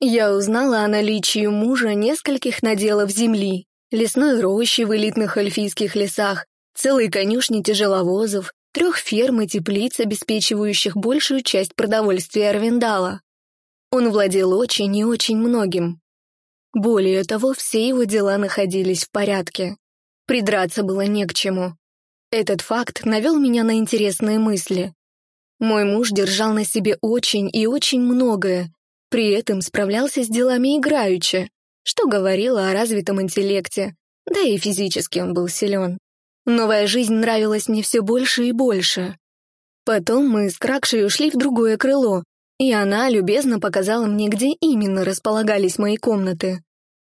Я узнала о наличии мужа нескольких наделов земли, лесной рощи в элитных эльфийских лесах, целой конюшни тяжеловозов, трех ферм и теплиц, обеспечивающих большую часть продовольствия Арвиндала. Он владел очень и очень многим. Более того, все его дела находились в порядке. Придраться было не к чему. Этот факт навел меня на интересные мысли. Мой муж держал на себе очень и очень многое, при этом справлялся с делами играючи, что говорило о развитом интеллекте, да и физически он был силен. Новая жизнь нравилась мне все больше и больше. Потом мы с Кракшей ушли в другое крыло, и она любезно показала мне, где именно располагались мои комнаты.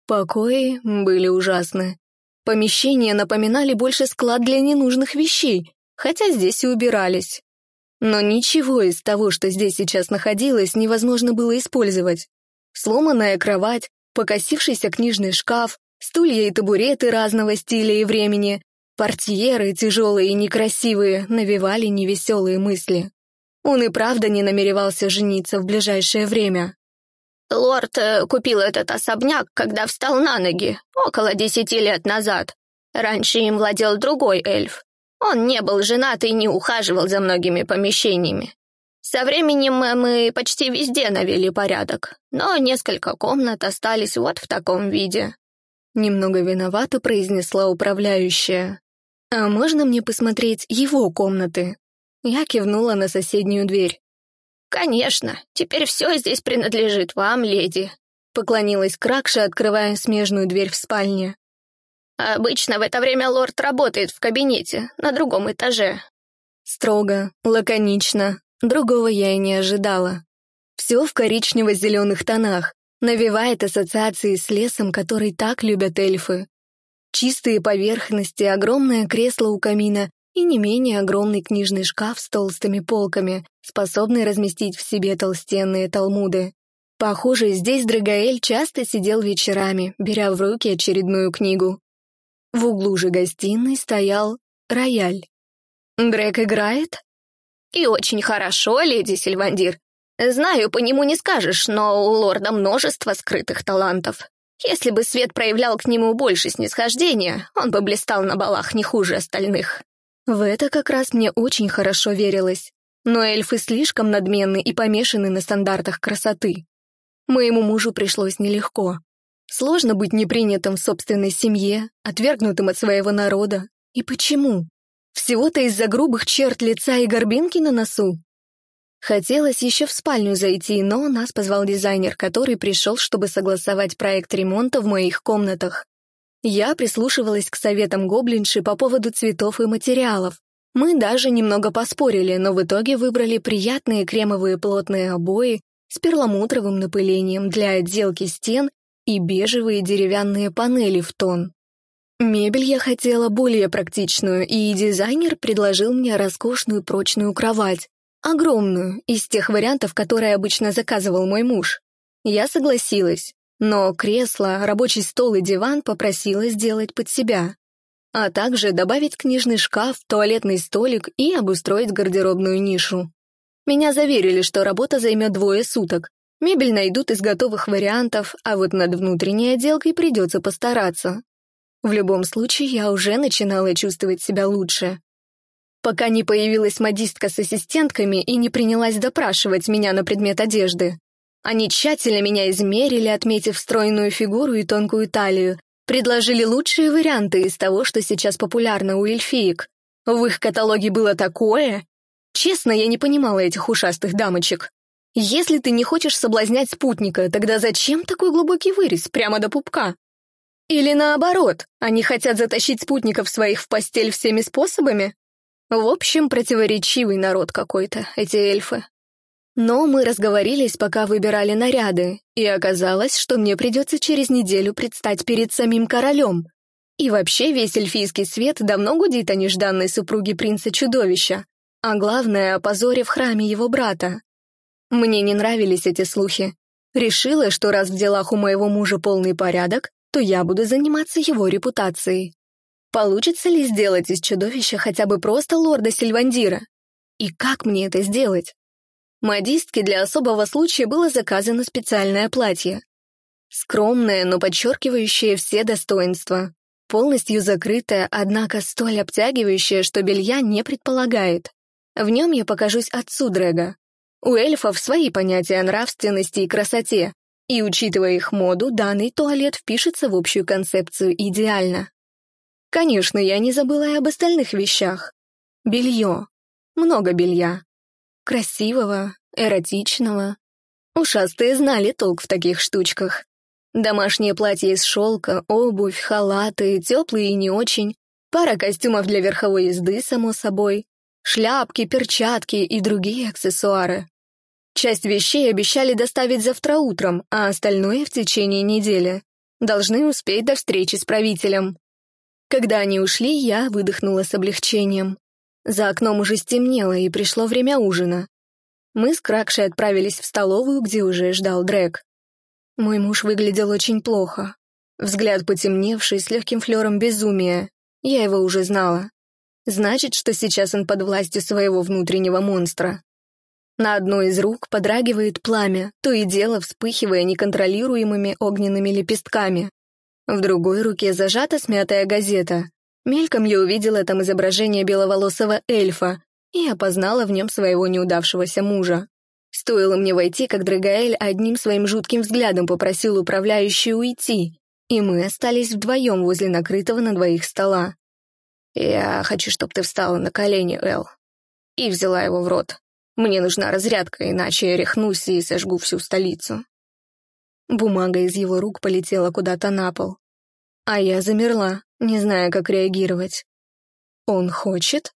Покои были ужасны. Помещения напоминали больше склад для ненужных вещей, хотя здесь и убирались. Но ничего из того, что здесь сейчас находилось, невозможно было использовать. Сломанная кровать, покосившийся книжный шкаф, стулья и табуреты разного стиля и времени, портьеры, тяжелые и некрасивые, навевали невеселые мысли. Он и правда не намеревался жениться в ближайшее время. Лорд э, купил этот особняк, когда встал на ноги, около десяти лет назад. Раньше им владел другой эльф. Он не был женат и не ухаживал за многими помещениями. Со временем мы почти везде навели порядок, но несколько комнат остались вот в таком виде. Немного виновато произнесла управляющая. «А можно мне посмотреть его комнаты?» Я кивнула на соседнюю дверь. «Конечно, теперь все здесь принадлежит вам, леди», — поклонилась Кракша, открывая смежную дверь в спальне. «Обычно в это время лорд работает в кабинете, на другом этаже». Строго, лаконично, другого я и не ожидала. Все в коричнево-зеленых тонах, навевает ассоциации с лесом, который так любят эльфы. Чистые поверхности, огромное кресло у камина и не менее огромный книжный шкаф с толстыми полками, способный разместить в себе толстенные талмуды. Похоже, здесь Драгоэль часто сидел вечерами, беря в руки очередную книгу. В углу же гостиной стоял рояль. «Дрек играет?» «И очень хорошо, леди Сильвандир. Знаю, по нему не скажешь, но у лорда множество скрытых талантов. Если бы свет проявлял к нему больше снисхождения, он бы блистал на балах не хуже остальных». В это как раз мне очень хорошо верилось. Но эльфы слишком надменны и помешаны на стандартах красоты. Моему мужу пришлось нелегко. Сложно быть непринятым в собственной семье, отвергнутым от своего народа. И почему? Всего-то из-за грубых черт лица и горбинки на носу. Хотелось еще в спальню зайти, но нас позвал дизайнер, который пришел, чтобы согласовать проект ремонта в моих комнатах. Я прислушивалась к советам гоблинши по поводу цветов и материалов. Мы даже немного поспорили, но в итоге выбрали приятные кремовые плотные обои с перламутровым напылением для отделки стен и бежевые деревянные панели в тон. Мебель я хотела более практичную, и дизайнер предложил мне роскошную прочную кровать, огромную, из тех вариантов, которые обычно заказывал мой муж. Я согласилась, но кресло, рабочий стол и диван попросила сделать под себя, а также добавить книжный шкаф, туалетный столик и обустроить гардеробную нишу. Меня заверили, что работа займет двое суток. Мебель найдут из готовых вариантов, а вот над внутренней отделкой придется постараться. В любом случае, я уже начинала чувствовать себя лучше. Пока не появилась модистка с ассистентками и не принялась допрашивать меня на предмет одежды. Они тщательно меня измерили, отметив стройную фигуру и тонкую талию, предложили лучшие варианты из того, что сейчас популярно у эльфиек. В их каталоге было такое. Честно, я не понимала этих ушастых дамочек. Если ты не хочешь соблазнять спутника, тогда зачем такой глубокий вырез прямо до пупка? Или наоборот, они хотят затащить спутников своих в постель всеми способами? В общем, противоречивый народ какой-то, эти эльфы. Но мы разговорились, пока выбирали наряды, и оказалось, что мне придется через неделю предстать перед самим королем. И вообще весь эльфийский свет давно гудит о нежданной супруге принца-чудовища, а главное — о позоре в храме его брата. Мне не нравились эти слухи. Решила, что раз в делах у моего мужа полный порядок, то я буду заниматься его репутацией. Получится ли сделать из чудовища хотя бы просто лорда Сильвандира? И как мне это сделать? Модистке для особого случая было заказано специальное платье. Скромное, но подчеркивающее все достоинства. Полностью закрытое, однако столь обтягивающее, что белья не предполагает. В нем я покажусь отцу Дрэга. У эльфов свои понятия о нравственности и красоте, и, учитывая их моду, данный туалет впишется в общую концепцию идеально. Конечно, я не забыла и об остальных вещах. Белье. Много белья красивого, эротичного. Ушастые знали толк в таких штучках. Домашнее платье из шелка, обувь, халаты, теплые и не очень, пара костюмов для верховой езды, само собой, шляпки, перчатки и другие аксессуары. Часть вещей обещали доставить завтра утром, а остальное в течение недели. Должны успеть до встречи с правителем. Когда они ушли, я выдохнула с облегчением. За окном уже стемнело, и пришло время ужина. Мы с Кракшей отправились в столовую, где уже ждал Дрэк. Мой муж выглядел очень плохо. Взгляд потемневший, с легким флером безумия. Я его уже знала. Значит, что сейчас он под властью своего внутреннего монстра. На одной из рук подрагивает пламя, то и дело вспыхивая неконтролируемыми огненными лепестками. В другой руке зажата смятая газета, Мельком я увидела там изображение беловолосого эльфа и опознала в нем своего неудавшегося мужа. Стоило мне войти, как Драгаэль одним своим жутким взглядом попросил управляющую уйти, и мы остались вдвоем возле накрытого на двоих стола. «Я хочу, чтобы ты встала на колени, Эл». И взяла его в рот. «Мне нужна разрядка, иначе я рехнусь и сожгу всю столицу». Бумага из его рук полетела куда-то на пол. А я замерла, не зная, как реагировать. Он хочет?